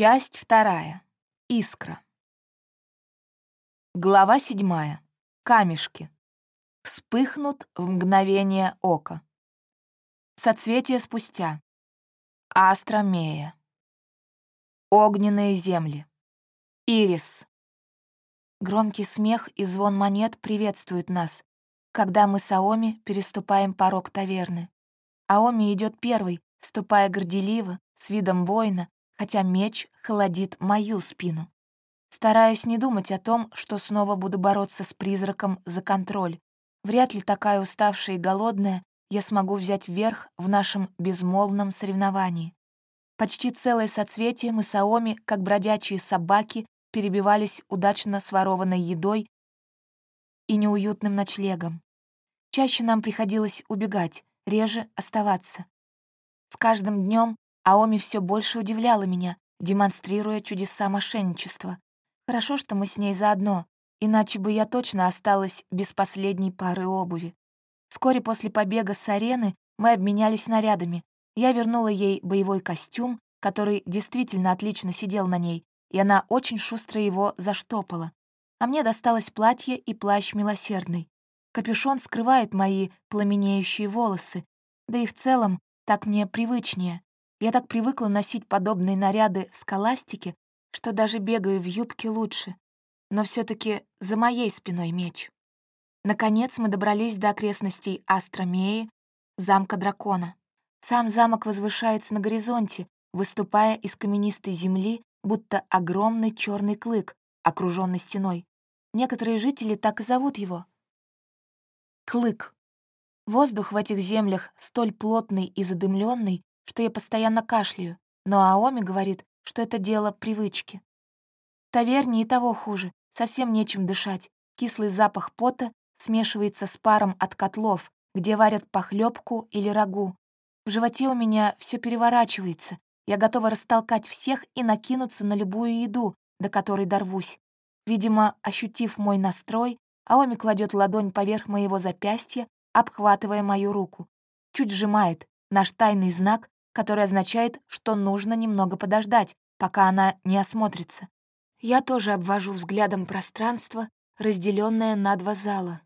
Часть вторая. Искра. Глава седьмая. Камешки. Вспыхнут в мгновение ока. Соцветие спустя. Астромея. Огненные земли. Ирис. Громкий смех и звон монет приветствуют нас, когда мы с Аоми переступаем порог таверны. Аоми идет первый, ступая горделиво, с видом воина, хотя меч холодит мою спину. Стараюсь не думать о том, что снова буду бороться с призраком за контроль. Вряд ли такая уставшая и голодная я смогу взять верх в нашем безмолвном соревновании. Почти целое соцветие мы с Аоми, как бродячие собаки, перебивались удачно сворованной едой и неуютным ночлегом. Чаще нам приходилось убегать, реже оставаться. С каждым днем Аоми все больше удивляла меня, демонстрируя чудеса мошенничества. Хорошо, что мы с ней заодно, иначе бы я точно осталась без последней пары обуви. Вскоре после побега с арены мы обменялись нарядами. Я вернула ей боевой костюм, который действительно отлично сидел на ней, и она очень шустро его заштопала. А мне досталось платье и плащ милосердный. Капюшон скрывает мои пламенеющие волосы, да и в целом так мне привычнее. Я так привыкла носить подобные наряды в скаластике, что даже бегаю в юбке лучше. Но все таки за моей спиной меч. Наконец мы добрались до окрестностей Астромеи, замка дракона. Сам замок возвышается на горизонте, выступая из каменистой земли, будто огромный черный клык, окруженный стеной. Некоторые жители так и зовут его. Клык. Воздух в этих землях столь плотный и задымленный, что я постоянно кашляю, но Аоми говорит, что это дело привычки. В таверне и того хуже, совсем нечем дышать. Кислый запах пота смешивается с паром от котлов, где варят похлебку или рагу. В животе у меня все переворачивается. Я готова растолкать всех и накинуться на любую еду, до которой дорвусь. Видимо, ощутив мой настрой, Аоми кладет ладонь поверх моего запястья, обхватывая мою руку. Чуть сжимает, наш тайный знак, который означает, что нужно немного подождать, пока она не осмотрится. Я тоже обвожу взглядом пространство, разделенное на два зала.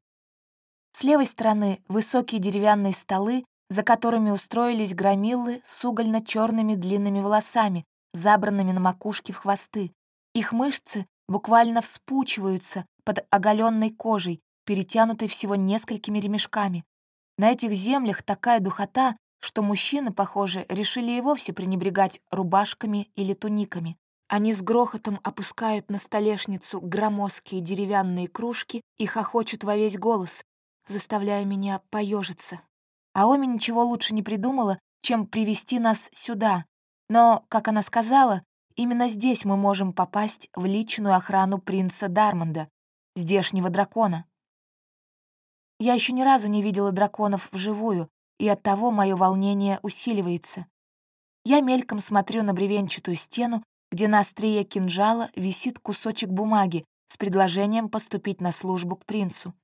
С левой стороны высокие деревянные столы, за которыми устроились громилы с угольно черными длинными волосами, забранными на макушке в хвосты. Их мышцы буквально вспучиваются под оголенной кожей, перетянутой всего несколькими ремешками. На этих землях такая духота, что мужчины, похоже, решили и вовсе пренебрегать рубашками или туниками. Они с грохотом опускают на столешницу громоздкие деревянные кружки и хохочут во весь голос, заставляя меня поежиться. Аоми ничего лучше не придумала, чем привести нас сюда. Но, как она сказала, именно здесь мы можем попасть в личную охрану принца Дармонда, здешнего дракона. Я еще ни разу не видела драконов вживую, и оттого мое волнение усиливается. Я мельком смотрю на бревенчатую стену, где на острие кинжала висит кусочек бумаги с предложением поступить на службу к принцу.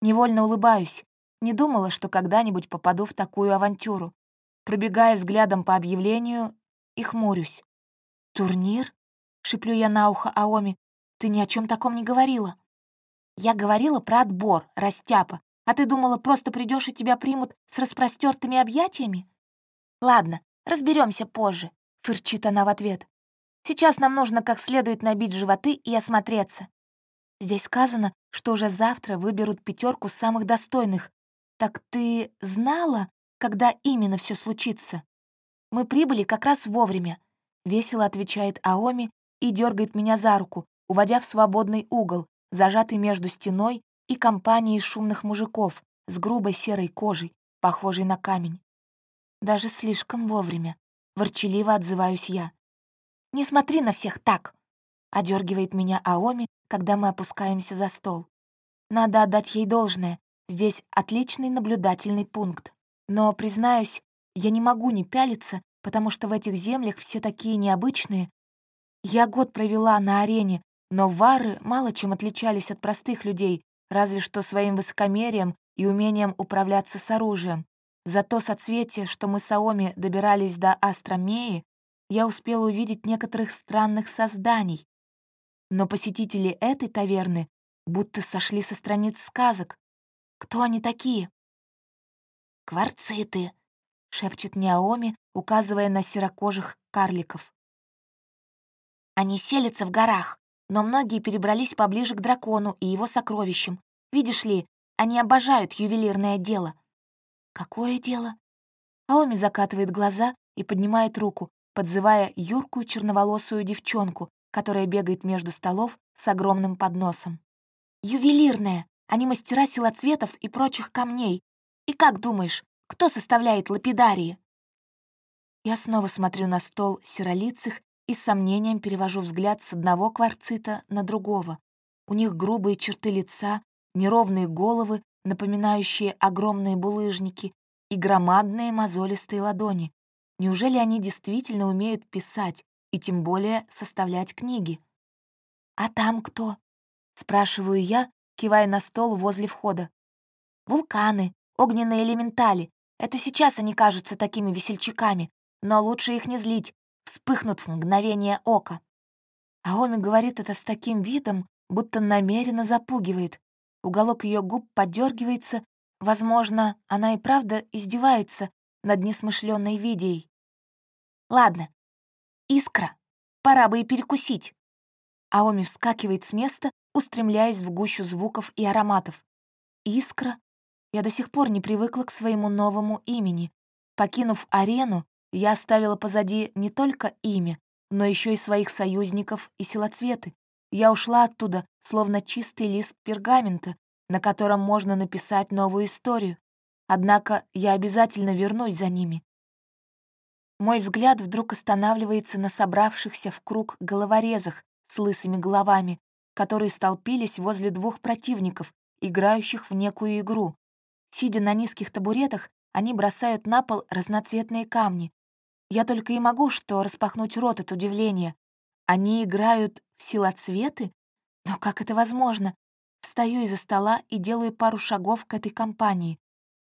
Невольно улыбаюсь, не думала, что когда-нибудь попаду в такую авантюру. Пробегая взглядом по объявлению и хмурюсь. «Турнир?» — шиплю я на ухо Аоми. «Ты ни о чем таком не говорила». «Я говорила про отбор, растяпа. А ты думала, просто придешь и тебя примут с распростертыми объятиями? Ладно, разберемся позже, фырчит она в ответ. Сейчас нам нужно как следует набить животы и осмотреться. Здесь сказано, что уже завтра выберут пятерку самых достойных. Так ты знала, когда именно все случится? Мы прибыли как раз вовремя, весело отвечает Аоми и дергает меня за руку, уводя в свободный угол, зажатый между стеной и компанией шумных мужиков с грубой серой кожей, похожей на камень. Даже слишком вовремя. Ворчаливо отзываюсь я. «Не смотри на всех так!» — одергивает меня Аоми, когда мы опускаемся за стол. Надо отдать ей должное. Здесь отличный наблюдательный пункт. Но, признаюсь, я не могу не пялиться, потому что в этих землях все такие необычные. Я год провела на арене, но вары мало чем отличались от простых людей, разве что своим высокомерием и умением управляться с оружием. За то соцветие, что мы с Аоми добирались до Астромеи, я успела увидеть некоторых странных созданий. Но посетители этой таверны будто сошли со страниц сказок. Кто они такие? «Кварциты», — шепчет Неаоми, указывая на серокожих карликов. «Они селятся в горах, но многие перебрались поближе к дракону и его сокровищам. Видишь ли, они обожают ювелирное дело». «Какое дело?» Аоми закатывает глаза и поднимает руку, подзывая юркую черноволосую девчонку, которая бегает между столов с огромным подносом. «Ювелирное! Они мастера силоцветов и прочих камней. И как думаешь, кто составляет лапидарии?» Я снова смотрю на стол серолицых и с сомнением перевожу взгляд с одного кварцита на другого. У них грубые черты лица, неровные головы, напоминающие огромные булыжники, и громадные мозолистые ладони. Неужели они действительно умеют писать и тем более составлять книги? «А там кто?» — спрашиваю я, кивая на стол возле входа. «Вулканы, огненные элементали. Это сейчас они кажутся такими весельчаками, но лучше их не злить, вспыхнут в мгновение ока». Аоми говорит это с таким видом, будто намеренно запугивает. Уголок ее губ подергивается, Возможно, она и правда издевается над несмышленной видеей. Ладно, искра, пора бы и перекусить. Аоми вскакивает с места, устремляясь в гущу звуков и ароматов. Искра? Я до сих пор не привыкла к своему новому имени. Покинув арену, я оставила позади не только имя, но еще и своих союзников и силоцветы. Я ушла оттуда, словно чистый лист пергамента, на котором можно написать новую историю. Однако я обязательно вернусь за ними. Мой взгляд вдруг останавливается на собравшихся в круг головорезах с лысыми головами, которые столпились возле двух противников, играющих в некую игру. Сидя на низких табуретах, они бросают на пол разноцветные камни. Я только и могу что распахнуть рот от удивления. Они играют в силоцветы? Но как это возможно? Встаю из-за стола и делаю пару шагов к этой компании.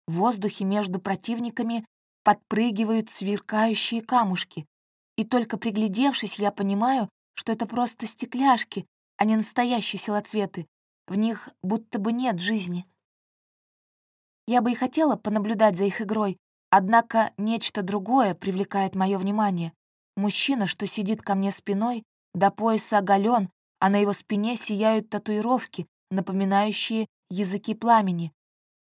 В воздухе между противниками подпрыгивают сверкающие камушки. И только приглядевшись, я понимаю, что это просто стекляшки, а не настоящие силоцветы. В них будто бы нет жизни. Я бы и хотела понаблюдать за их игрой, однако нечто другое привлекает мое внимание. Мужчина, что сидит ко мне спиной, до пояса оголен, а на его спине сияют татуировки, напоминающие языки пламени.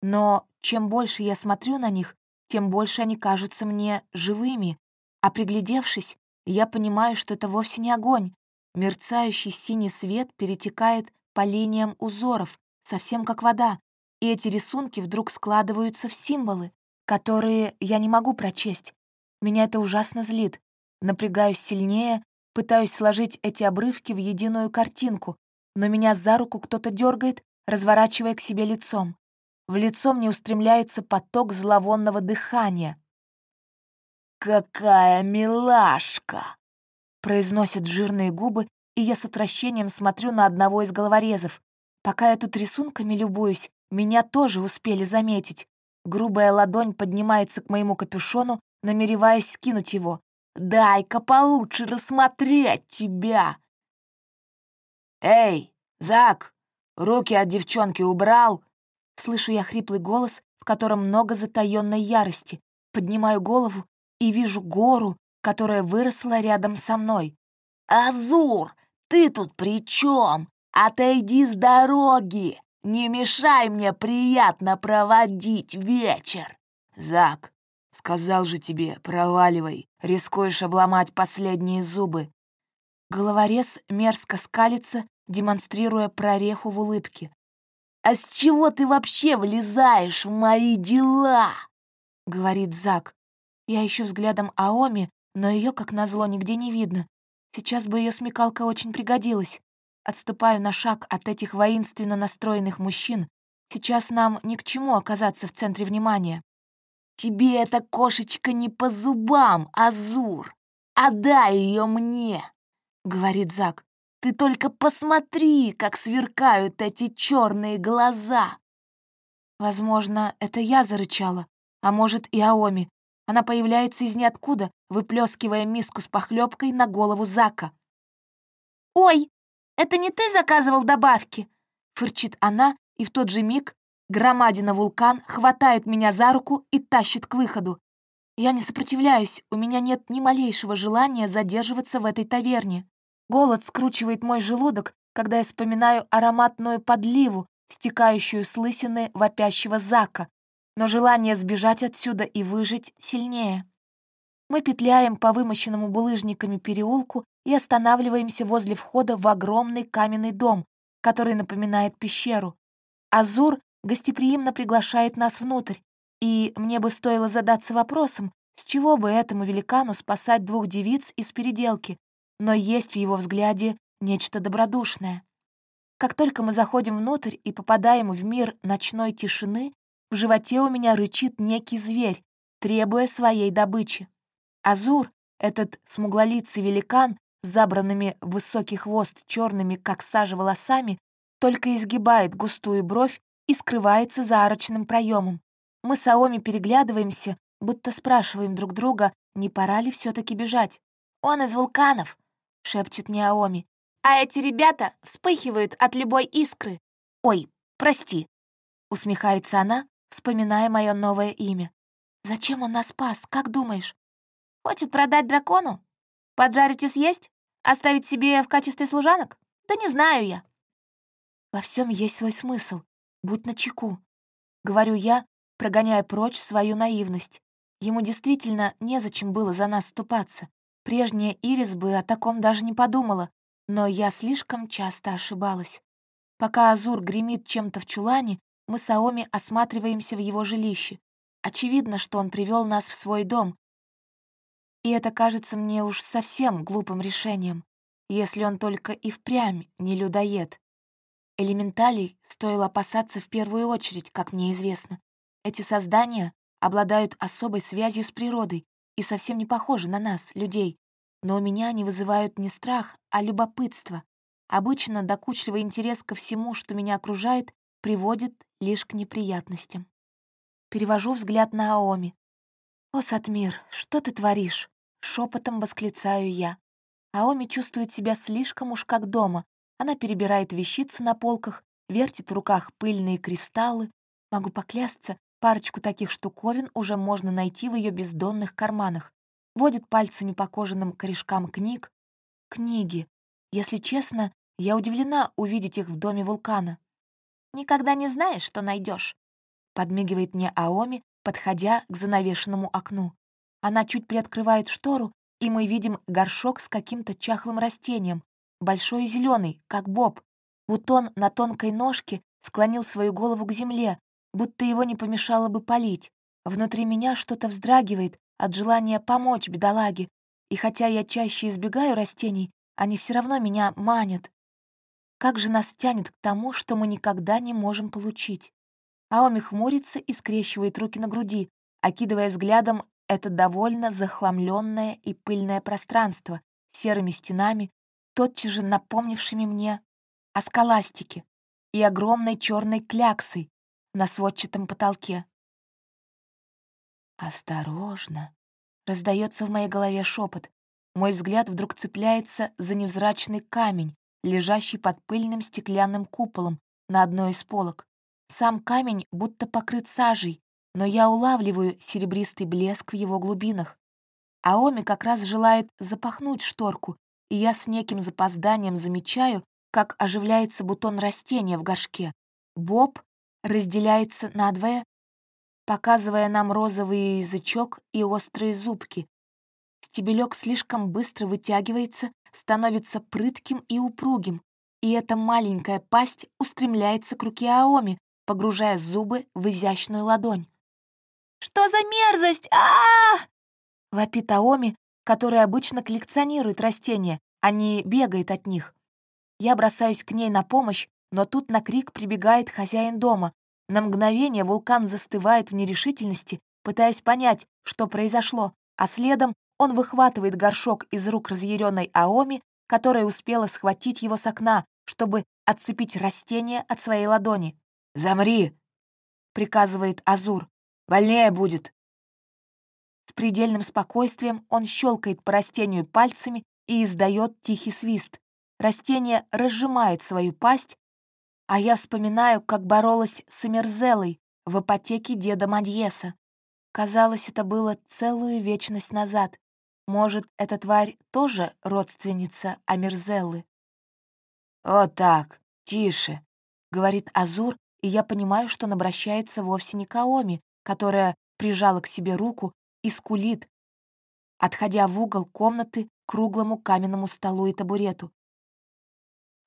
Но чем больше я смотрю на них, тем больше они кажутся мне живыми, а приглядевшись, я понимаю, что это вовсе не огонь. Мерцающий синий свет перетекает по линиям узоров, совсем как вода, и эти рисунки вдруг складываются в символы, которые я не могу прочесть. Меня это ужасно злит. Напрягаюсь сильнее, пытаюсь сложить эти обрывки в единую картинку, но меня за руку кто-то дергает, разворачивая к себе лицом. В лицо мне устремляется поток зловонного дыхания. «Какая милашка!» произносят жирные губы, и я с отвращением смотрю на одного из головорезов. Пока я тут рисунками любуюсь, меня тоже успели заметить. Грубая ладонь поднимается к моему капюшону, намереваясь скинуть его. «Дай-ка получше рассмотреть тебя!» «Эй, Зак, руки от девчонки убрал!» Слышу я хриплый голос, в котором много затаённой ярости. Поднимаю голову и вижу гору, которая выросла рядом со мной. «Азур, ты тут при чем? Отойди с дороги! Не мешай мне приятно проводить вечер!» «Зак, сказал же тебе, проваливай, рискуешь обломать последние зубы. Головорез мерзко скалится, демонстрируя прореху в улыбке. «А с чего ты вообще влезаешь в мои дела?» — говорит Зак. Я ищу взглядом Аоми, но ее, как назло, нигде не видно. Сейчас бы ее смекалка очень пригодилась. Отступаю на шаг от этих воинственно настроенных мужчин. Сейчас нам ни к чему оказаться в центре внимания. «Тебе эта кошечка не по зубам, Азур! Отдай ее мне!» говорит Зак. «Ты только посмотри, как сверкают эти черные глаза!» Возможно, это я зарычала, а может и Аоми. Она появляется из ниоткуда, выплескивая миску с похлебкой на голову Зака. «Ой, это не ты заказывал добавки?» Фырчит она, и в тот же миг громадина вулкан хватает меня за руку и тащит к выходу. Я не сопротивляюсь, у меня нет ни малейшего желания задерживаться в этой таверне. Голод скручивает мой желудок, когда я вспоминаю ароматную подливу, стекающую с лысины вопящего Зака, но желание сбежать отсюда и выжить сильнее. Мы петляем по вымощенному булыжниками переулку и останавливаемся возле входа в огромный каменный дом, который напоминает пещеру. Азур гостеприимно приглашает нас внутрь, и мне бы стоило задаться вопросом, с чего бы этому великану спасать двух девиц из переделки, но есть в его взгляде нечто добродушное. Как только мы заходим внутрь и попадаем в мир ночной тишины, в животе у меня рычит некий зверь, требуя своей добычи. Азур, этот смуглолицый великан забранными в высокий хвост черными, как сажа, волосами, только изгибает густую бровь и скрывается за арочным проемом. Мы с Аоми переглядываемся, будто спрашиваем друг друга, не пора ли все таки бежать. «Он из вулканов», — шепчет мне Аоми. «А эти ребята вспыхивают от любой искры». «Ой, прости», — усмехается она, вспоминая мое новое имя. «Зачем он нас спас, как думаешь? Хочет продать дракону? Поджарить и съесть? Оставить себе в качестве служанок? Да не знаю я». Во всем есть свой смысл. Будь начеку. Говорю я, прогоняя прочь свою наивность. Ему действительно незачем было за нас ступаться. Прежняя Ирис бы о таком даже не подумала, но я слишком часто ошибалась. Пока Азур гремит чем-то в чулане, мы с Аоми осматриваемся в его жилище. Очевидно, что он привел нас в свой дом. И это кажется мне уж совсем глупым решением, если он только и впрямь не людоед. Элементалей стоило опасаться в первую очередь, как мне известно. Эти создания обладают особой связью с природой и совсем не похожи на нас, людей. Но у меня они вызывают не страх, а любопытство. Обычно докучливый интерес ко всему, что меня окружает, приводит лишь к неприятностям. Перевожу взгляд на Аоми. «О, Сатмир, что ты творишь?» — шепотом восклицаю я. Аоми чувствует себя слишком уж как дома. Она перебирает вещицы на полках, вертит в руках пыльные кристаллы. Могу поклясться, парочку таких штуковин уже можно найти в ее бездонных карманах. Водит пальцами по кожаным корешкам книг. Книги. Если честно, я удивлена увидеть их в доме вулкана. Никогда не знаешь, что найдешь. Подмигивает мне Аоми, подходя к занавешенному окну. Она чуть приоткрывает штору, и мы видим горшок с каким-то чахлым растением, большой и зеленый, как боб. Бутон на тонкой ножке склонил свою голову к земле, будто его не помешало бы полить. Внутри меня что-то вздрагивает от желания помочь бедолаге, и хотя я чаще избегаю растений, они все равно меня манят. Как же нас тянет к тому, что мы никогда не можем получить? Аоми хмурится и скрещивает руки на груди, окидывая взглядом это довольно захламленное и пыльное пространство серыми стенами, тотчас же напомнившими мне о скаластике и огромной черной кляксой на сводчатом потолке. «Осторожно!» — раздается в моей голове шепот. Мой взгляд вдруг цепляется за невзрачный камень, лежащий под пыльным стеклянным куполом на одной из полок. Сам камень будто покрыт сажей, но я улавливаю серебристый блеск в его глубинах. Аоми как раз желает запахнуть шторку, и я с неким запозданием замечаю, как оживляется бутон растения в горшке. Боб разделяется надвое, показывая нам розовый язычок и острые зубки. Стебелек слишком быстро вытягивается, становится прытким и упругим, и эта маленькая пасть устремляется к руке Аоми, погружая зубы в изящную ладонь. «Что за мерзость? а, вопит Аоми, которая обычно коллекционирует растения, а не бегает от них. Я бросаюсь к ней на помощь, но тут на крик прибегает хозяин дома. На мгновение вулкан застывает в нерешительности, пытаясь понять, что произошло, а следом он выхватывает горшок из рук разъяренной Аоми, которая успела схватить его с окна, чтобы отцепить растение от своей ладони. «Замри!» — приказывает Азур. «Больнее будет!» предельным спокойствием он щелкает по растению пальцами и издает тихий свист. Растение разжимает свою пасть, а я вспоминаю, как боролась с Эмерзелой в апотеке деда Мадьеса. Казалось, это было целую вечность назад. Может, эта тварь тоже родственница Амерзеллы? «Вот так, тише», — говорит Азур, и я понимаю, что он обращается вовсе не к Аоми, которая прижала к себе руку и скулит, отходя в угол комнаты к круглому каменному столу и табурету.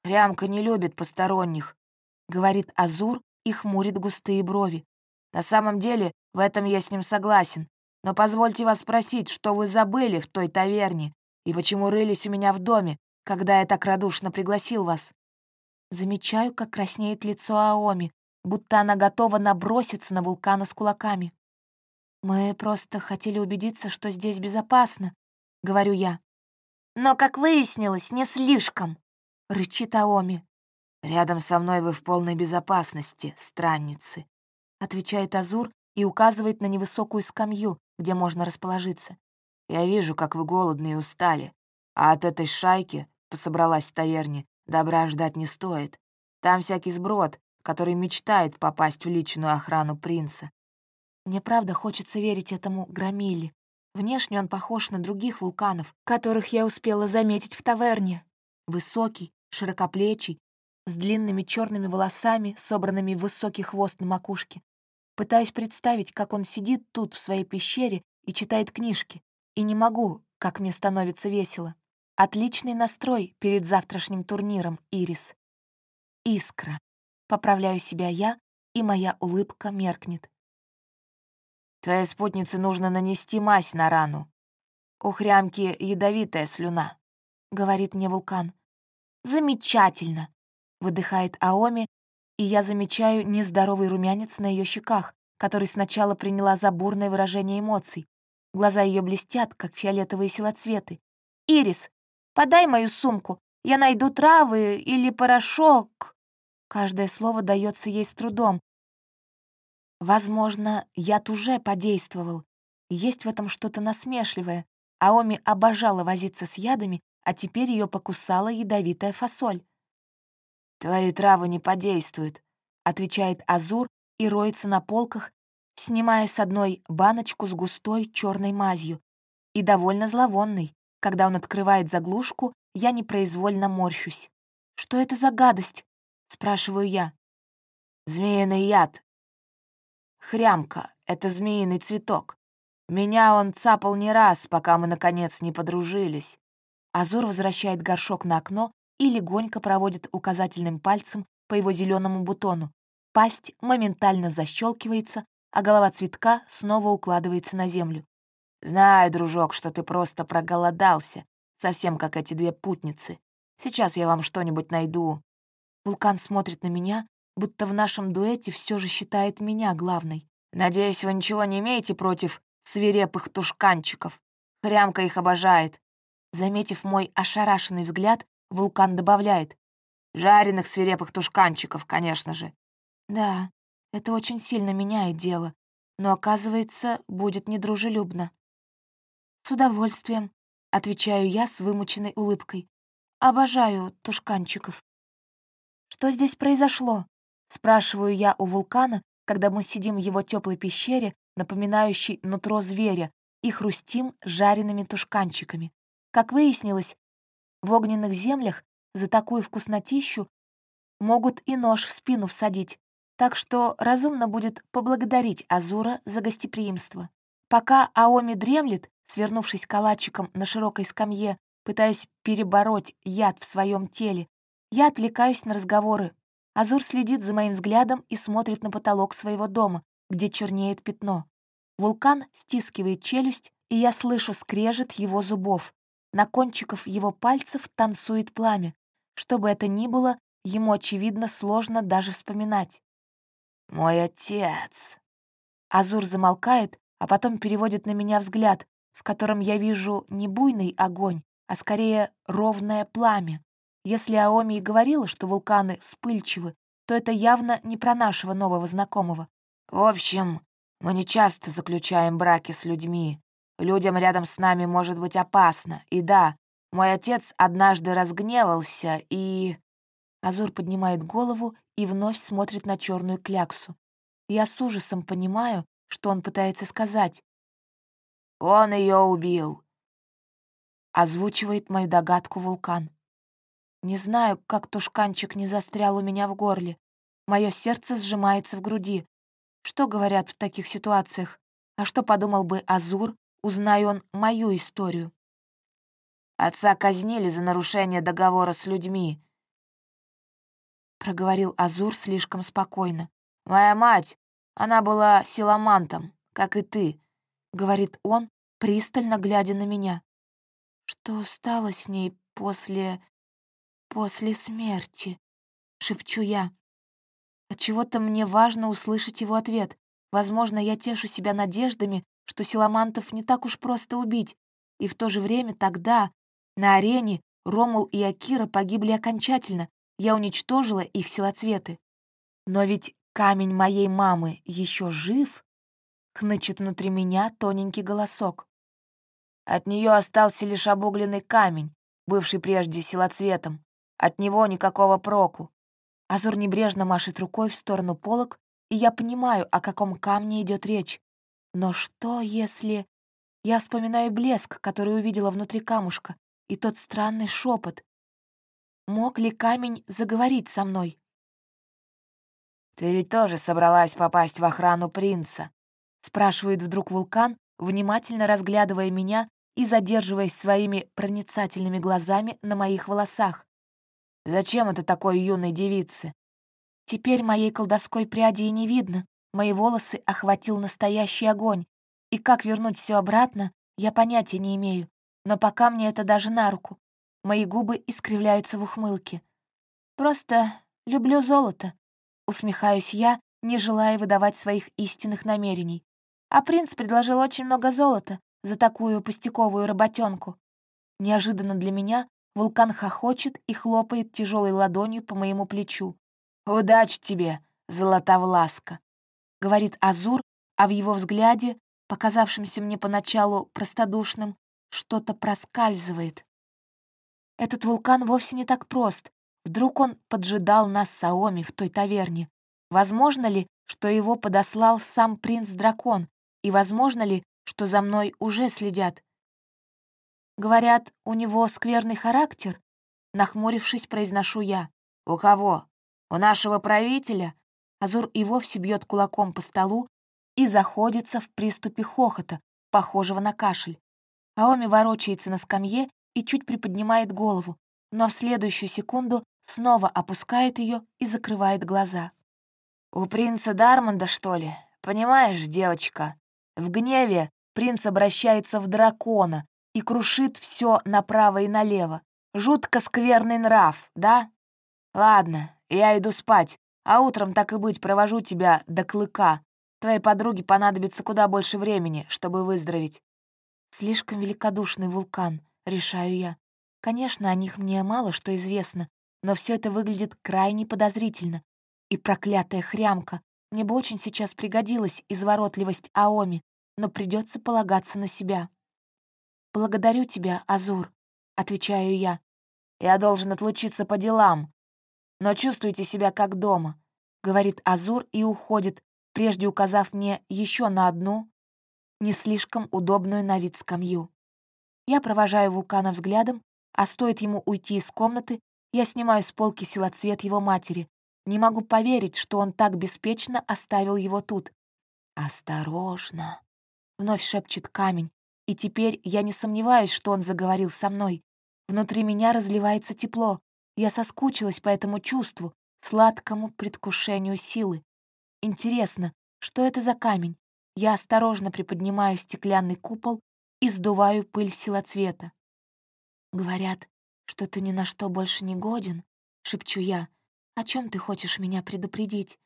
«Рямка не любит посторонних», — говорит Азур и хмурит густые брови. «На самом деле, в этом я с ним согласен. Но позвольте вас спросить, что вы забыли в той таверне и почему рылись у меня в доме, когда я так радушно пригласил вас?» Замечаю, как краснеет лицо Аоми, будто она готова наброситься на вулкана с кулаками. «Мы просто хотели убедиться, что здесь безопасно», — говорю я. «Но, как выяснилось, не слишком», — рычит Аоми. «Рядом со мной вы в полной безопасности, странницы», — отвечает Азур и указывает на невысокую скамью, где можно расположиться. «Я вижу, как вы голодны и устали, а от этой шайки, кто собралась в таверне, добра ждать не стоит. Там всякий сброд, который мечтает попасть в личную охрану принца. Мне правда хочется верить этому Громиле. Внешне он похож на других вулканов, которых я успела заметить в таверне. Высокий, широкоплечий, с длинными черными волосами, собранными в высокий хвост на макушке. Пытаюсь представить, как он сидит тут, в своей пещере, и читает книжки. И не могу, как мне становится весело. Отличный настрой перед завтрашним турниром, Ирис. Искра. Поправляю себя я, и моя улыбка меркнет. Твоей спутнице нужно нанести мазь на рану. У хрямки ядовитая слюна», — говорит мне вулкан. «Замечательно!» — выдыхает Аоми, и я замечаю нездоровый румянец на ее щеках, который сначала приняла за бурное выражение эмоций. Глаза ее блестят, как фиолетовые силоцветы. «Ирис, подай мою сумку, я найду травы или порошок». Каждое слово дается ей с трудом, Возможно, яд уже подействовал. Есть в этом что-то насмешливое. Аоми обожала возиться с ядами, а теперь ее покусала ядовитая фасоль. «Твои травы не подействуют», — отвечает Азур и роется на полках, снимая с одной баночку с густой черной мазью. И довольно зловонной. Когда он открывает заглушку, я непроизвольно морщусь. «Что это за гадость?» — спрашиваю я. «Змеиный яд», Хрямка — это змеиный цветок. Меня он цапал не раз, пока мы, наконец, не подружились. Азор возвращает горшок на окно и легонько проводит указательным пальцем по его зеленому бутону. Пасть моментально защелкивается, а голова цветка снова укладывается на землю. «Знаю, дружок, что ты просто проголодался, совсем как эти две путницы. Сейчас я вам что-нибудь найду». Вулкан смотрит на меня, будто в нашем дуэте все же считает меня главной. «Надеюсь, вы ничего не имеете против свирепых тушканчиков. Хрямка их обожает». Заметив мой ошарашенный взгляд, вулкан добавляет. «Жареных свирепых тушканчиков, конечно же». «Да, это очень сильно меняет дело, но, оказывается, будет недружелюбно». «С удовольствием», — отвечаю я с вымученной улыбкой. «Обожаю тушканчиков». «Что здесь произошло?» Спрашиваю я у вулкана, когда мы сидим в его теплой пещере, напоминающей нутро зверя, и хрустим жареными тушканчиками. Как выяснилось, в огненных землях за такую вкуснотищу могут и нож в спину всадить, так что разумно будет поблагодарить Азура за гостеприимство. Пока Аоми дремлет, свернувшись калачиком на широкой скамье, пытаясь перебороть яд в своем теле, я отвлекаюсь на разговоры Азур следит за моим взглядом и смотрит на потолок своего дома, где чернеет пятно. Вулкан стискивает челюсть, и я слышу скрежет его зубов. На кончиках его пальцев танцует пламя. Что бы это ни было, ему, очевидно, сложно даже вспоминать. «Мой отец!» Азур замолкает, а потом переводит на меня взгляд, в котором я вижу не буйный огонь, а скорее ровное пламя. Если Аоми и говорила, что вулканы вспыльчивы, то это явно не про нашего нового знакомого. В общем, мы не часто заключаем браки с людьми. Людям рядом с нами может быть опасно. И да, мой отец однажды разгневался и...» Азур поднимает голову и вновь смотрит на черную кляксу. Я с ужасом понимаю, что он пытается сказать. «Он ее убил», — озвучивает мою догадку вулкан. Не знаю, как тушканчик не застрял у меня в горле. Мое сердце сжимается в груди. Что говорят в таких ситуациях? А что подумал бы Азур, узнай он мою историю? Отца казнили за нарушение договора с людьми. Проговорил Азур слишком спокойно. Моя мать, она была силамантом, как и ты, говорит он, пристально глядя на меня. Что стало с ней после... после смерти? Шепчу я. Отчего-то мне важно услышать его ответ. Возможно, я тешу себя надеждами, что силамантов не так уж просто убить, и в то же время тогда, на арене, Ромул и Акира погибли окончательно, я уничтожила их силоцветы. Но ведь камень моей мамы еще жив? Хнычет внутри меня тоненький голосок. От нее остался лишь обугленный камень, бывший прежде силоцветом. От него никакого проку. Азур небрежно машет рукой в сторону полок, и я понимаю, о каком камне идет речь. Но что, если... Я вспоминаю блеск, который увидела внутри камушка, и тот странный шепот. Мог ли камень заговорить со мной? «Ты ведь тоже собралась попасть в охрану принца?» — спрашивает вдруг вулкан, внимательно разглядывая меня и задерживаясь своими проницательными глазами на моих волосах. Зачем это такой юной девице? Теперь моей колдовской пряди и не видно. Мои волосы охватил настоящий огонь. И как вернуть все обратно, я понятия не имею. Но пока мне это даже на руку. Мои губы искривляются в ухмылке. Просто люблю золото. Усмехаюсь я, не желая выдавать своих истинных намерений. А принц предложил очень много золота за такую пустяковую работенку. Неожиданно для меня Вулкан хохочет и хлопает тяжелой ладонью по моему плечу. «Удачи тебе, Золотовласка!» — говорит Азур, а в его взгляде, показавшемся мне поначалу простодушным, что-то проскальзывает. Этот вулкан вовсе не так прост. Вдруг он поджидал нас с Аоми в той таверне. Возможно ли, что его подослал сам принц-дракон? И возможно ли, что за мной уже следят? Говорят, у него скверный характер? Нахмурившись, произношу я. У кого? У нашего правителя? Азур и вовсе бьет кулаком по столу и заходится в приступе хохота, похожего на кашель. Аоми ворочается на скамье и чуть приподнимает голову, но в следующую секунду снова опускает ее и закрывает глаза. «У принца Дармонда, что ли? Понимаешь, девочка? В гневе принц обращается в дракона, и крушит все направо и налево. Жутко скверный нрав, да? Ладно, я иду спать, а утром, так и быть, провожу тебя до клыка. Твоей подруге понадобится куда больше времени, чтобы выздороветь. Слишком великодушный вулкан, решаю я. Конечно, о них мне мало что известно, но все это выглядит крайне подозрительно. И проклятая хрямка. Мне бы очень сейчас пригодилась изворотливость Аоми, но придется полагаться на себя. «Благодарю тебя, Азур», — отвечаю я. «Я должен отлучиться по делам, но чувствуйте себя как дома», — говорит Азур и уходит, прежде указав мне еще на одну, не слишком удобную на вид скамью. Я провожаю вулкана взглядом, а стоит ему уйти из комнаты, я снимаю с полки силоцвет его матери. Не могу поверить, что он так беспечно оставил его тут. «Осторожно!» — вновь шепчет камень, и теперь я не сомневаюсь, что он заговорил со мной. Внутри меня разливается тепло. Я соскучилась по этому чувству, сладкому предвкушению силы. Интересно, что это за камень? Я осторожно приподнимаю стеклянный купол и сдуваю пыль силоцвета. «Говорят, что ты ни на что больше не годен», — шепчу я. «О чем ты хочешь меня предупредить?»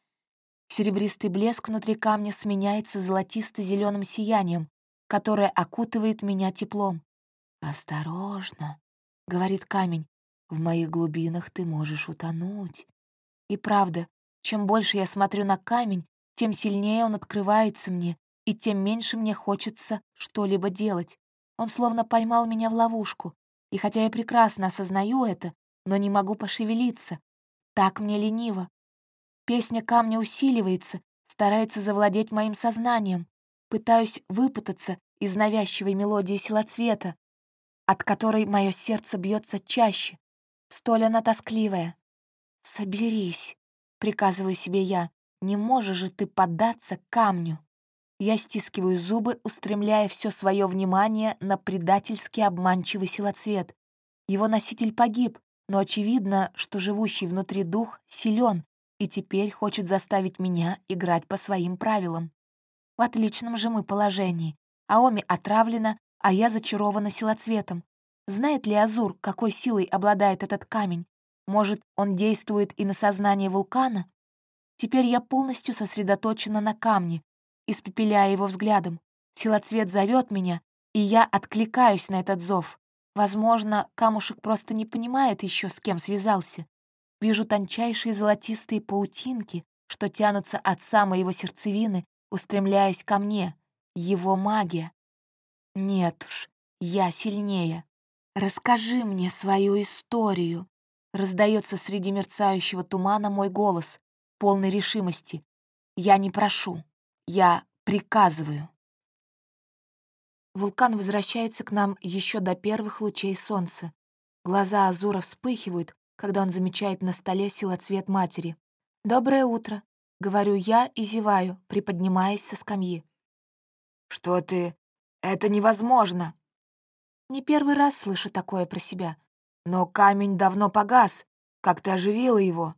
Серебристый блеск внутри камня сменяется золотисто зеленым сиянием, которое окутывает меня теплом. «Осторожно», — говорит камень, — «в моих глубинах ты можешь утонуть». И правда, чем больше я смотрю на камень, тем сильнее он открывается мне, и тем меньше мне хочется что-либо делать. Он словно поймал меня в ловушку, и хотя я прекрасно осознаю это, но не могу пошевелиться. Так мне лениво. Песня камня усиливается, старается завладеть моим сознанием. Пытаюсь выпутаться из навязчивой мелодии силоцвета, от которой мое сердце бьется чаще. Столь она тоскливая. «Соберись», — приказываю себе я, — «не можешь же ты поддаться камню». Я стискиваю зубы, устремляя все свое внимание на предательский обманчивый силоцвет. Его носитель погиб, но очевидно, что живущий внутри дух силен и теперь хочет заставить меня играть по своим правилам. В отличном же мы положении. Аоми отравлена, а я зачарована силоцветом. Знает ли Азур, какой силой обладает этот камень? Может, он действует и на сознание вулкана? Теперь я полностью сосредоточена на камне, испепеляя его взглядом. Силоцвет зовет меня, и я откликаюсь на этот зов. Возможно, камушек просто не понимает еще, с кем связался. Вижу тончайшие золотистые паутинки, что тянутся от самой его сердцевины, устремляясь ко мне. Его магия. Нет уж, я сильнее. Расскажи мне свою историю. Раздается среди мерцающего тумана мой голос, полный решимости. Я не прошу, я приказываю. Вулкан возвращается к нам еще до первых лучей солнца. Глаза Азура вспыхивают, когда он замечает на столе силоцвет матери. «Доброе утро», — говорю я и зеваю, приподнимаясь со скамьи. «Что ты? Это невозможно!» Не первый раз слышу такое про себя. Но камень давно погас. Как ты оживила его?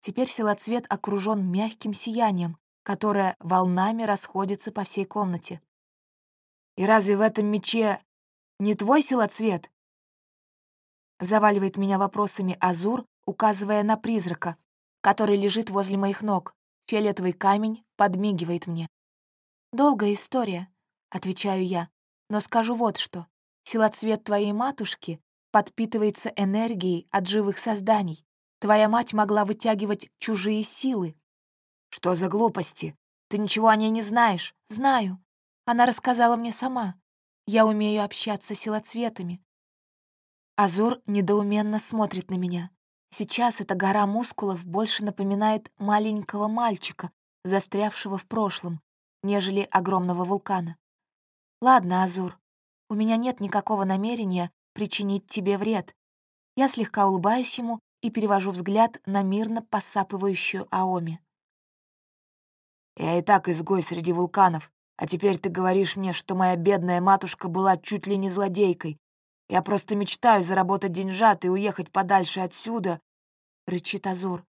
Теперь силоцвет окружен мягким сиянием, которое волнами расходится по всей комнате. И разве в этом мече не твой силоцвет?» Заваливает меня вопросами Азур, указывая на призрака, который лежит возле моих ног. Фиолетовый камень подмигивает мне. «Долгая история», — отвечаю я, «но скажу вот что. Силоцвет твоей матушки подпитывается энергией от живых созданий. Твоя мать могла вытягивать чужие силы». «Что за глупости? Ты ничего о ней не знаешь?» «Знаю. Она рассказала мне сама. Я умею общаться с силоцветами. Азур недоуменно смотрит на меня. Сейчас эта гора мускулов больше напоминает маленького мальчика, застрявшего в прошлом, нежели огромного вулкана. Ладно, Азур, у меня нет никакого намерения причинить тебе вред. Я слегка улыбаюсь ему и перевожу взгляд на мирно посапывающую Аоми. «Я и так изгой среди вулканов. А теперь ты говоришь мне, что моя бедная матушка была чуть ли не злодейкой. Я просто мечтаю заработать деньжат и уехать подальше отсюда», — рычит Азур.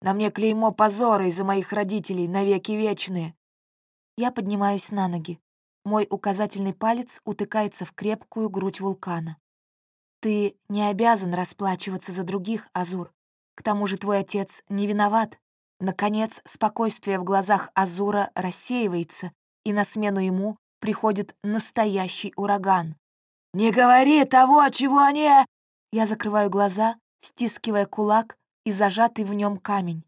«На мне клеймо позора из-за моих родителей, навеки вечные». Я поднимаюсь на ноги. Мой указательный палец утыкается в крепкую грудь вулкана. «Ты не обязан расплачиваться за других, Азур. К тому же твой отец не виноват». Наконец, спокойствие в глазах Азура рассеивается, и на смену ему приходит настоящий ураган. «Не говори того, чего не...» Я закрываю глаза, стискивая кулак и зажатый в нем камень.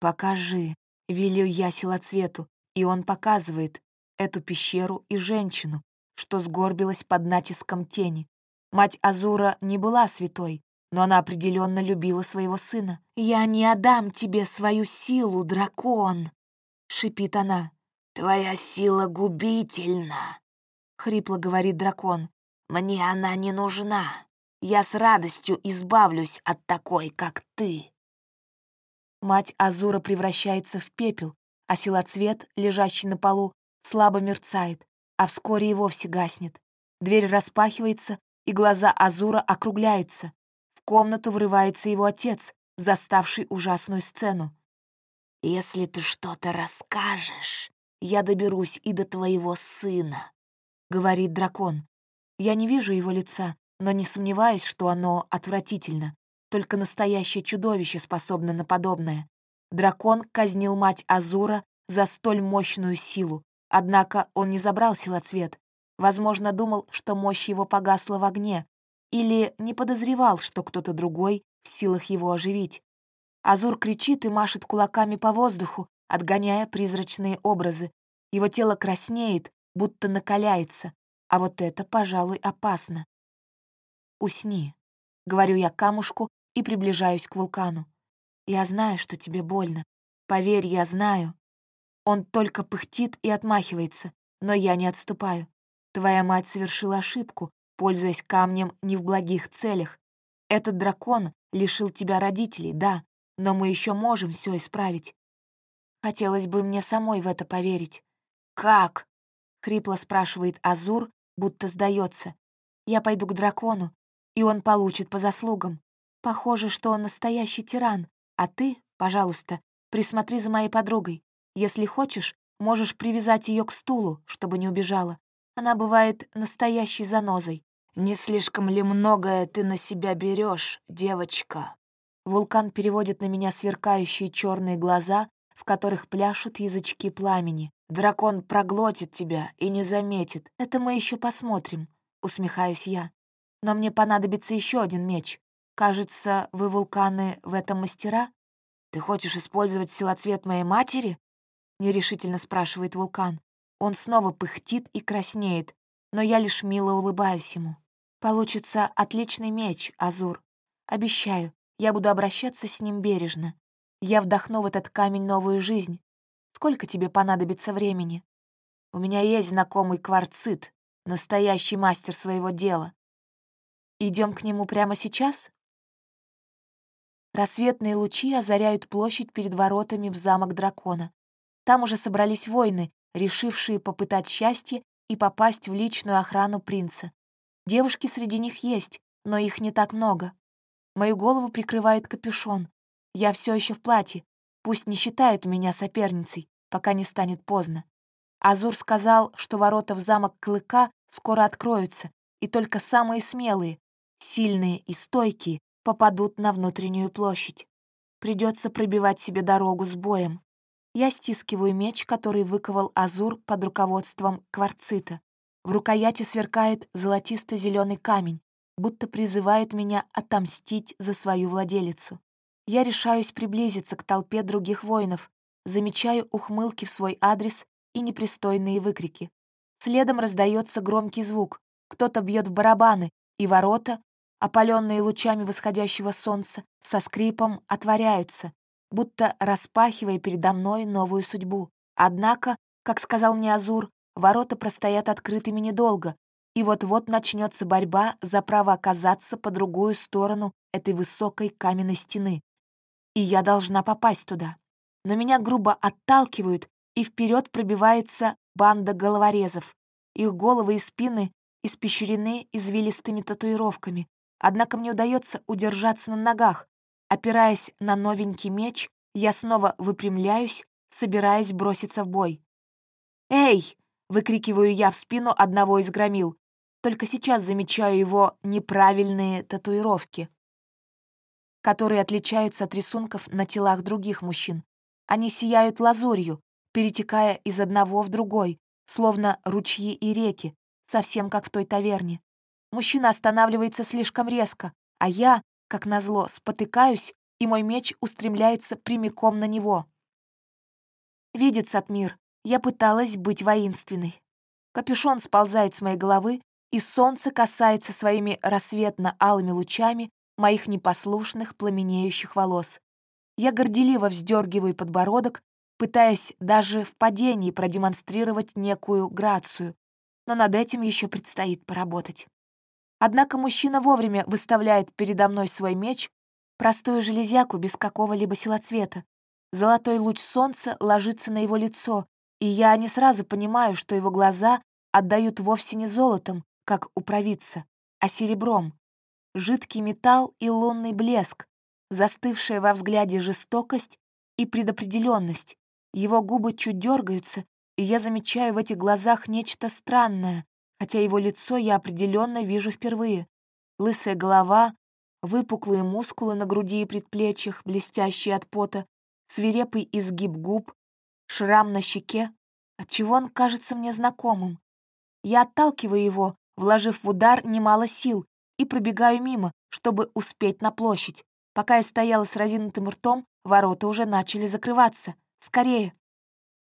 «Покажи», — велю я силоцвету, и он показывает эту пещеру и женщину, что сгорбилась под натиском тени. Мать Азура не была святой, но она определенно любила своего сына. «Я не отдам тебе свою силу, дракон!» — шипит она. «Твоя сила губительна», — хрипло говорит дракон. «Мне она не нужна. Я с радостью избавлюсь от такой, как ты». Мать Азура превращается в пепел, а силоцвет, лежащий на полу, слабо мерцает, а вскоре и вовсе гаснет. Дверь распахивается, и глаза Азура округляются. В комнату врывается его отец, заставший ужасную сцену. «Если ты что-то расскажешь, я доберусь и до твоего сына», — говорит дракон. Я не вижу его лица, но не сомневаюсь, что оно отвратительно. Только настоящее чудовище способно на подобное. Дракон казнил мать Азура за столь мощную силу, однако он не забрал силоцвет. Возможно, думал, что мощь его погасла в огне, или не подозревал, что кто-то другой в силах его оживить. Азур кричит и машет кулаками по воздуху, отгоняя призрачные образы. Его тело краснеет, будто накаляется, а вот это, пожалуй, опасно. «Усни», — говорю я камушку и приближаюсь к вулкану. «Я знаю, что тебе больно. Поверь, я знаю». Он только пыхтит и отмахивается, но я не отступаю. Твоя мать совершила ошибку, пользуясь камнем не в благих целях. Этот дракон лишил тебя родителей, да, но мы еще можем все исправить. Хотелось бы мне самой в это поверить. «Как?» — хрипло спрашивает Азур, будто сдается. «Я пойду к дракону, и он получит по заслугам. Похоже, что он настоящий тиран, а ты, пожалуйста, присмотри за моей подругой. Если хочешь, можешь привязать ее к стулу, чтобы не убежала. Она бывает настоящей занозой. «Не слишком ли многое ты на себя берешь, девочка?» Вулкан переводит на меня сверкающие черные глаза, в которых пляшут язычки пламени. «Дракон проглотит тебя и не заметит. Это мы еще посмотрим», — усмехаюсь я. «Но мне понадобится еще один меч. Кажется, вы, вулканы, в этом мастера? Ты хочешь использовать силоцвет моей матери?» — нерешительно спрашивает вулкан. Он снова пыхтит и краснеет, но я лишь мило улыбаюсь ему. Получится отличный меч, Азур. Обещаю, я буду обращаться с ним бережно. Я вдохну в этот камень новую жизнь. Сколько тебе понадобится времени? У меня есть знакомый кварцит, настоящий мастер своего дела. Идем к нему прямо сейчас? Рассветные лучи озаряют площадь перед воротами в замок дракона. Там уже собрались воины, решившие попытать счастье и попасть в личную охрану принца. Девушки среди них есть, но их не так много. Мою голову прикрывает капюшон. Я все еще в платье. Пусть не считают меня соперницей, пока не станет поздно. Азур сказал, что ворота в замок Клыка скоро откроются, и только самые смелые, сильные и стойкие попадут на внутреннюю площадь. Придется пробивать себе дорогу с боем. Я стискиваю меч, который выковал Азур под руководством кварцита. В рукояти сверкает золотисто зеленый камень, будто призывает меня отомстить за свою владелицу. Я решаюсь приблизиться к толпе других воинов, замечаю ухмылки в свой адрес и непристойные выкрики. Следом раздается громкий звук, кто-то бьет в барабаны, и ворота, опаленные лучами восходящего солнца, со скрипом отворяются, будто распахивая передо мной новую судьбу. Однако, как сказал мне Азур, Ворота простоят открытыми недолго, и вот-вот начнется борьба за право оказаться по другую сторону этой высокой каменной стены. И я должна попасть туда. Но меня грубо отталкивают, и вперед пробивается банда головорезов. Их головы и спины испещрены извилистыми татуировками. Однако мне удается удержаться на ногах. Опираясь на новенький меч, я снова выпрямляюсь, собираясь броситься в бой. «Эй!» Выкрикиваю я в спину одного из громил. Только сейчас замечаю его неправильные татуировки, которые отличаются от рисунков на телах других мужчин. Они сияют лазурью, перетекая из одного в другой, словно ручьи и реки, совсем как в той таверне. Мужчина останавливается слишком резко, а я, как назло, спотыкаюсь, и мой меч устремляется прямиком на него. Видит Сатмир, я пыталась быть воинственной. Капюшон сползает с моей головы, и солнце касается своими рассветно-алыми лучами моих непослушных пламенеющих волос. Я горделиво вздергиваю подбородок, пытаясь даже в падении продемонстрировать некую грацию, но над этим еще предстоит поработать. Однако мужчина вовремя выставляет передо мной свой меч, простую железяку без какого-либо силоцвета. Золотой луч солнца ложится на его лицо, и я не сразу понимаю, что его глаза отдают вовсе не золотом, как у провидца, а серебром. Жидкий металл и лунный блеск, застывшая во взгляде жестокость и предопределенность. Его губы чуть дергаются, и я замечаю в этих глазах нечто странное, хотя его лицо я определенно вижу впервые. Лысая голова, выпуклые мускулы на груди и предплечьях, блестящие от пота, свирепый изгиб губ, Шрам на щеке, отчего он кажется мне знакомым. Я отталкиваю его, вложив в удар немало сил, и пробегаю мимо, чтобы успеть на площадь. Пока я стояла с разинутым ртом, ворота уже начали закрываться. Скорее.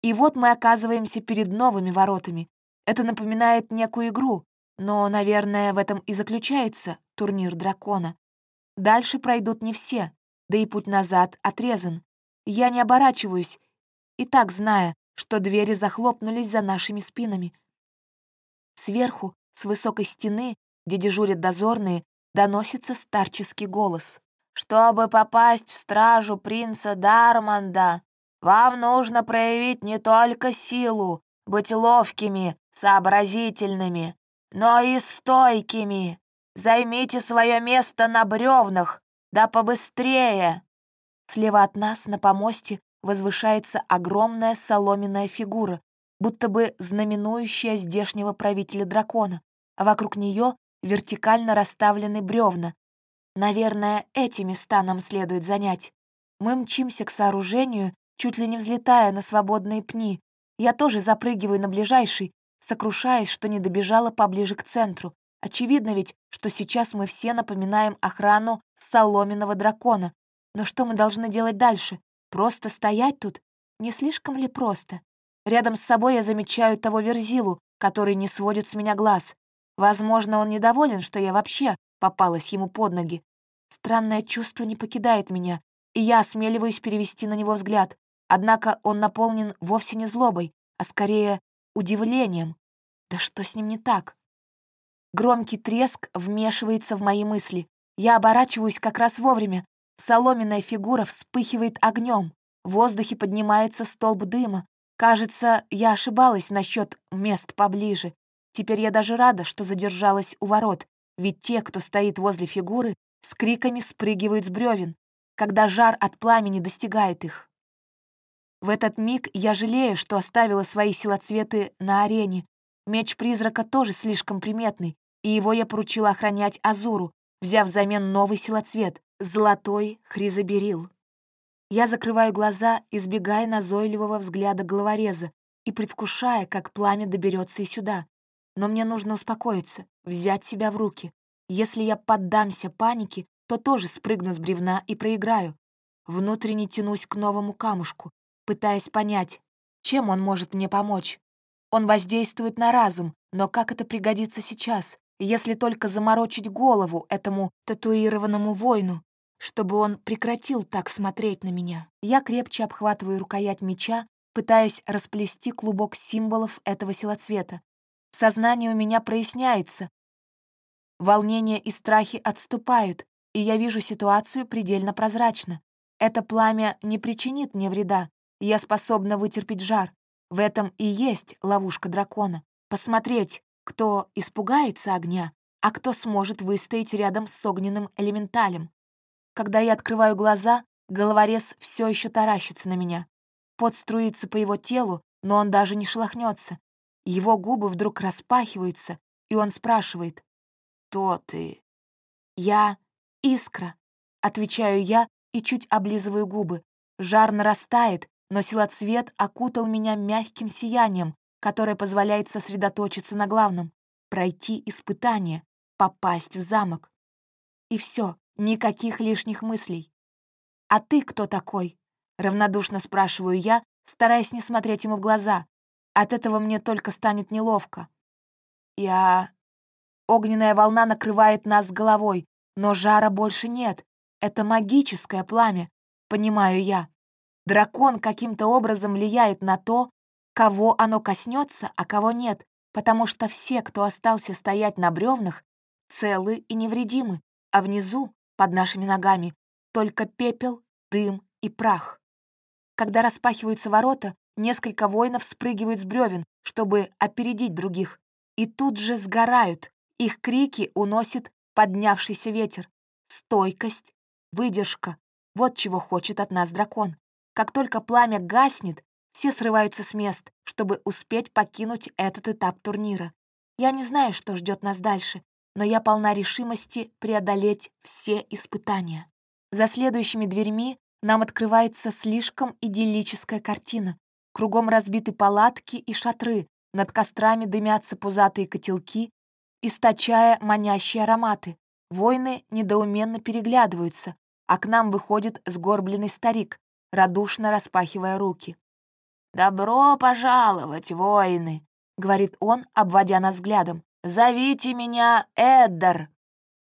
И вот мы оказываемся перед новыми воротами. Это напоминает некую игру, но, наверное, в этом и заключается турнир дракона. Дальше пройдут не все, да и путь назад отрезан. Я не оборачиваюсь, и так зная, что двери захлопнулись за нашими спинами. Сверху, с высокой стены, где дежурят дозорные, доносится старческий голос. «Чтобы попасть в стражу принца Дарманда, вам нужно проявить не только силу, быть ловкими, сообразительными, но и стойкими. Займите свое место на бревнах, да побыстрее!» Слева от нас на помосте возвышается огромная соломенная фигура, будто бы знаменующая здешнего правителя дракона, а вокруг нее вертикально расставлены бревна. Наверное, эти места нам следует занять. Мы мчимся к сооружению, чуть ли не взлетая на свободные пни. Я тоже запрыгиваю на ближайший, сокрушаясь, что не добежала поближе к центру. Очевидно ведь, что сейчас мы все напоминаем охрану соломенного дракона. Но что мы должны делать дальше? Просто стоять тут? Не слишком ли просто? Рядом с собой я замечаю того верзилу, который не сводит с меня глаз. Возможно, он недоволен, что я вообще попалась ему под ноги. Странное чувство не покидает меня, и я осмеливаюсь перевести на него взгляд. Однако он наполнен вовсе не злобой, а скорее удивлением. Да что с ним не так? Громкий треск вмешивается в мои мысли. Я оборачиваюсь как раз вовремя. Соломенная фигура вспыхивает огнем. В воздухе поднимается столб дыма. Кажется, я ошибалась насчет мест поближе. Теперь я даже рада, что задержалась у ворот, ведь те, кто стоит возле фигуры, с криками спрыгивают с бревен, когда жар от пламени достигает их. В этот миг я жалею, что оставила свои силоцветы на арене. Меч призрака тоже слишком приметный, и его я поручила охранять Азуру, взяв взамен новый силоцвет — золотой хризоберил. Я закрываю глаза, избегая назойливого взгляда головореза и предвкушая, как пламя доберется и сюда. Но мне нужно успокоиться, взять себя в руки. Если я поддамся панике, то тоже спрыгну с бревна и проиграю. Внутренне тянусь к новому камушку, пытаясь понять, чем он может мне помочь. Он воздействует на разум, но как это пригодится сейчас, если только заморочить голову этому татуированному воину, чтобы он прекратил так смотреть на меня? Я крепче обхватываю рукоять меча, пытаясь расплести клубок символов этого силоцвета, Сознание у меня проясняется. Волнение и страхи отступают, и я вижу ситуацию предельно прозрачно. Это пламя не причинит мне вреда, я способна вытерпеть жар. В этом и есть ловушка дракона. Посмотреть, кто испугается огня, а кто сможет выстоять рядом с огненным элементалем. Когда я открываю глаза, головорез все еще таращится на меня. Пот струится по его телу, но он даже не шелохнется. Его губы вдруг распахиваются, и он спрашивает, «Кто ты?» «Я — искра», — отвечаю я и чуть облизываю губы. Жар нарастает, но силоцвет окутал меня мягким сиянием, которое позволяет сосредоточиться на главном — пройти испытание, попасть в замок. И все, никаких лишних мыслей. «А ты кто такой?» — равнодушно спрашиваю я, стараясь не смотреть ему в глаза, от этого мне только станет неловко. Я... Огненная волна накрывает нас головой, но жара больше нет. Это магическое пламя, понимаю я. Дракон каким-то образом влияет на то, кого оно коснется, а кого нет, потому что все, кто остался стоять на бревнах, целы и невредимы, а внизу, под нашими ногами, только пепел, дым и прах. Когда распахиваются ворота, Несколько воинов спрыгивают с бревен, чтобы опередить других, и тут же сгорают. Их крики уносит поднявшийся ветер. Стойкость, выдержка — вот чего хочет от нас дракон. Как только пламя гаснет, все срываются с мест, чтобы успеть покинуть этот этап турнира. Я не знаю, что ждет нас дальше, но я полна решимости преодолеть все испытания. За следующими дверьми нам открывается слишком идиллическая картина. Кругом разбиты палатки и шатры, над кострами дымятся пузатые котелки, источая манящие ароматы. Воины недоуменно переглядываются, а к нам выходит сгорбленный старик, радушно распахивая руки. «Добро пожаловать, воины!» — говорит он, обводя нас взглядом. «Зовите меня Эддар.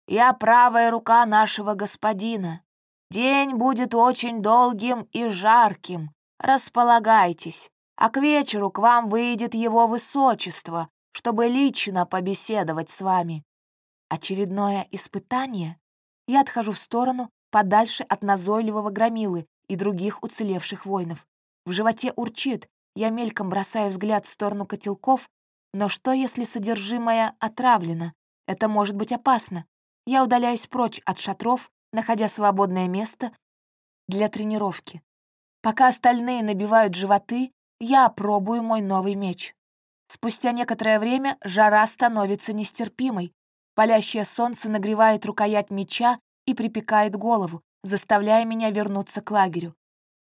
Я правая рука нашего господина. День будет очень долгим и жарким. Располагайтесь, а к вечеру к вам выйдет его высочество, чтобы лично побеседовать с вами. Очередное испытание? Я отхожу в сторону, подальше от назойливого громилы и других уцелевших воинов. В животе урчит, я мельком бросаю взгляд в сторону котелков, но что, если содержимое отравлено? Это может быть опасно. Я удаляюсь прочь от шатров, находя свободное место для тренировки. Пока остальные набивают животы, я пробую мой новый меч. Спустя некоторое время жара становится нестерпимой. Палящее солнце нагревает рукоять меча и припекает голову, заставляя меня вернуться к лагерю.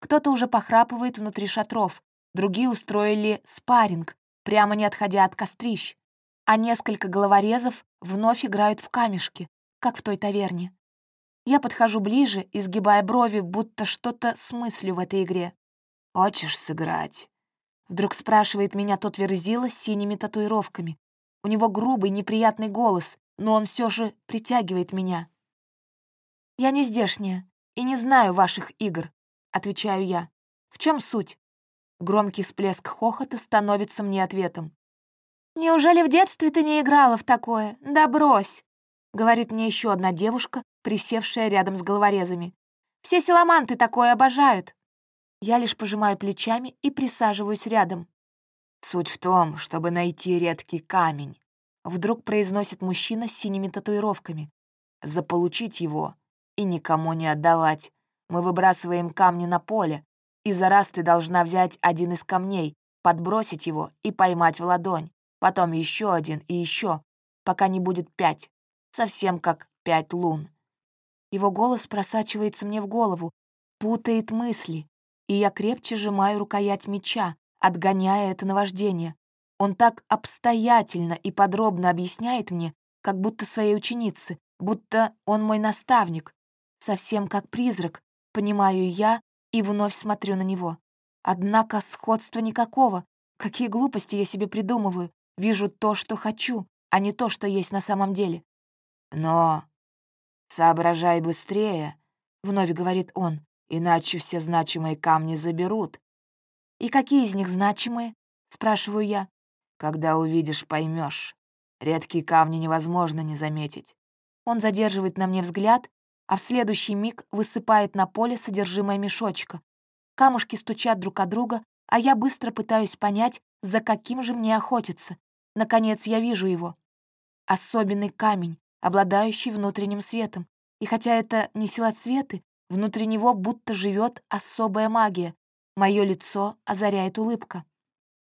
Кто-то уже похрапывает внутри шатров, другие устроили спарринг, прямо не отходя от кострищ, а несколько головорезов вновь играют в камешки, как в той таверне. Я подхожу ближе, изгибая брови, будто что-то смыслю в этой игре. «Хочешь сыграть?» Вдруг спрашивает меня тот верзила с синими татуировками. У него грубый, неприятный голос, но он все же притягивает меня. «Я не здешняя и не знаю ваших игр», — отвечаю я. «В чем суть?» Громкий всплеск хохота становится мне ответом. «Неужели в детстве ты не играла в такое? Да брось!» — говорит мне еще одна девушка, присевшая рядом с головорезами. «Все силаманты такое обожают!» Я лишь пожимаю плечами и присаживаюсь рядом. «Суть в том, чтобы найти редкий камень», — вдруг произносит мужчина с синими татуировками. «Заполучить его и никому не отдавать. Мы выбрасываем камни на поле, и за раз ты должна взять один из камней, подбросить его и поймать в ладонь, потом еще один и еще, пока не будет пять, совсем как пять лун». Его голос просачивается мне в голову, путает мысли, и я крепче сжимаю рукоять меча, отгоняя это наваждение. Он так обстоятельно и подробно объясняет мне, как будто своей ученице, будто он мой наставник, совсем как призрак, понимаю я и вновь смотрю на него. Однако сходства никакого. Какие глупости я себе придумываю. Вижу то, что хочу, а не то, что есть на самом деле. Но соображай быстрее, — вновь говорит он иначе все значимые камни заберут. «И какие из них значимые?» — спрашиваю я. «Когда увидишь, поймешь. Редкие камни невозможно не заметить». Он задерживает на мне взгляд, а в следующий миг высыпает на поле содержимое мешочка. Камушки стучат друг от друга, а я быстро пытаюсь понять, за каким же мне охотиться. Наконец я вижу его. Особенный камень, обладающий внутренним светом. И хотя это не сила цветы, Внутри него будто живет особая магия. Мое лицо озаряет улыбка.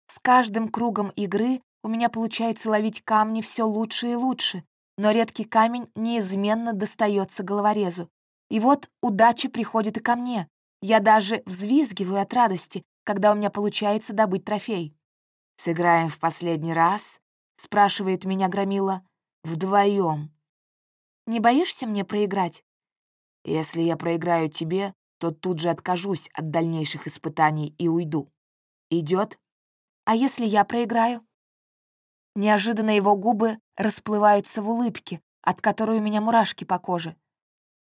С каждым кругом игры у меня получается ловить камни все лучше и лучше, но редкий камень неизменно достается головорезу. И вот удача приходит и ко мне. Я даже взвизгиваю от радости, когда у меня получается добыть трофей. «Сыграем в последний раз?» — спрашивает меня Громила. «Вдвоем». «Не боишься мне проиграть?» Если я проиграю тебе, то тут же откажусь от дальнейших испытаний и уйду. Идет? А если я проиграю? Неожиданно его губы расплываются в улыбке, от которой у меня мурашки по коже.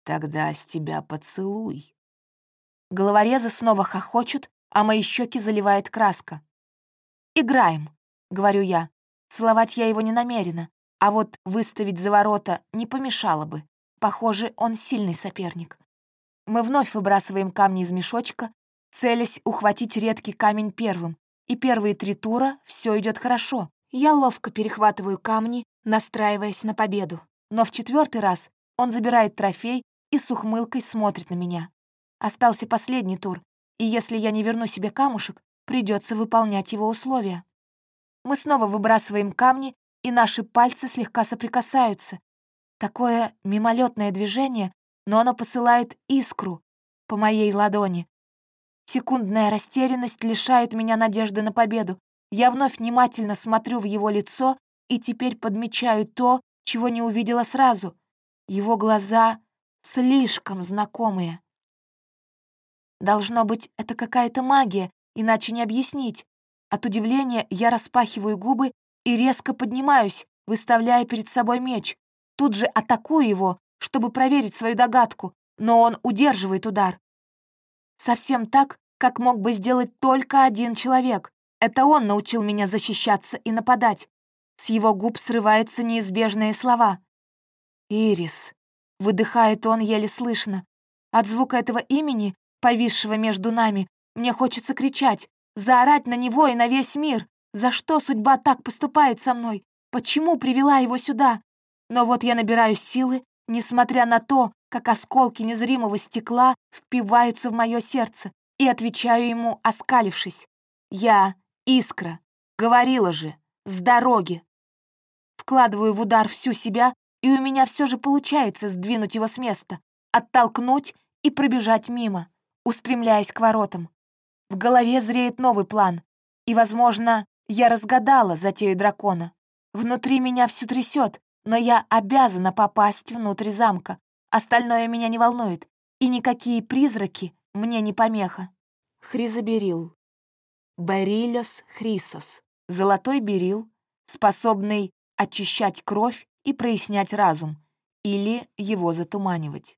Тогда с тебя поцелуй. Головорезы снова хохочут, а мои щеки заливает краска. «Играем», — говорю я. Целовать я его не намерена, а вот выставить за ворота не помешало бы. Похоже, он сильный соперник. Мы вновь выбрасываем камни из мешочка, целясь ухватить редкий камень первым. И первые три тура все идет хорошо. Я ловко перехватываю камни, настраиваясь на победу. Но в четвертый раз он забирает трофей и с ухмылкой смотрит на меня. Остался последний тур, и если я не верну себе камушек, придется выполнять его условия. Мы снова выбрасываем камни, и наши пальцы слегка соприкасаются, Такое мимолетное движение, но оно посылает искру по моей ладони. Секундная растерянность лишает меня надежды на победу. Я вновь внимательно смотрю в его лицо и теперь подмечаю то, чего не увидела сразу. Его глаза слишком знакомые. Должно быть, это какая-то магия, иначе не объяснить. От удивления я распахиваю губы и резко поднимаюсь, выставляя перед собой меч. Тут же атакую его, чтобы проверить свою догадку, но он удерживает удар. Совсем так, как мог бы сделать только один человек. Это он научил меня защищаться и нападать. С его губ срываются неизбежные слова. «Ирис», — выдыхает он еле слышно. От звука этого имени, повисшего между нами, мне хочется кричать, заорать на него и на весь мир. За что судьба так поступает со мной? Почему привела его сюда? Но вот я набираю силы, несмотря на то, как осколки незримого стекла впиваются в мое сердце, и отвечаю ему, оскалившись. «Я — искра. Говорила же. С дороги». Вкладываю в удар всю себя, и у меня все же получается сдвинуть его с места, оттолкнуть и пробежать мимо, устремляясь к воротам. В голове зреет новый план, и, возможно, я разгадала затею дракона. Внутри меня всю трясет, но я обязана попасть внутрь замка. Остальное меня не волнует, и никакие призраки мне не помеха. Хризоберил. Берилос хрисос. Золотой берил, способный очищать кровь и прояснять разум, или его затуманивать.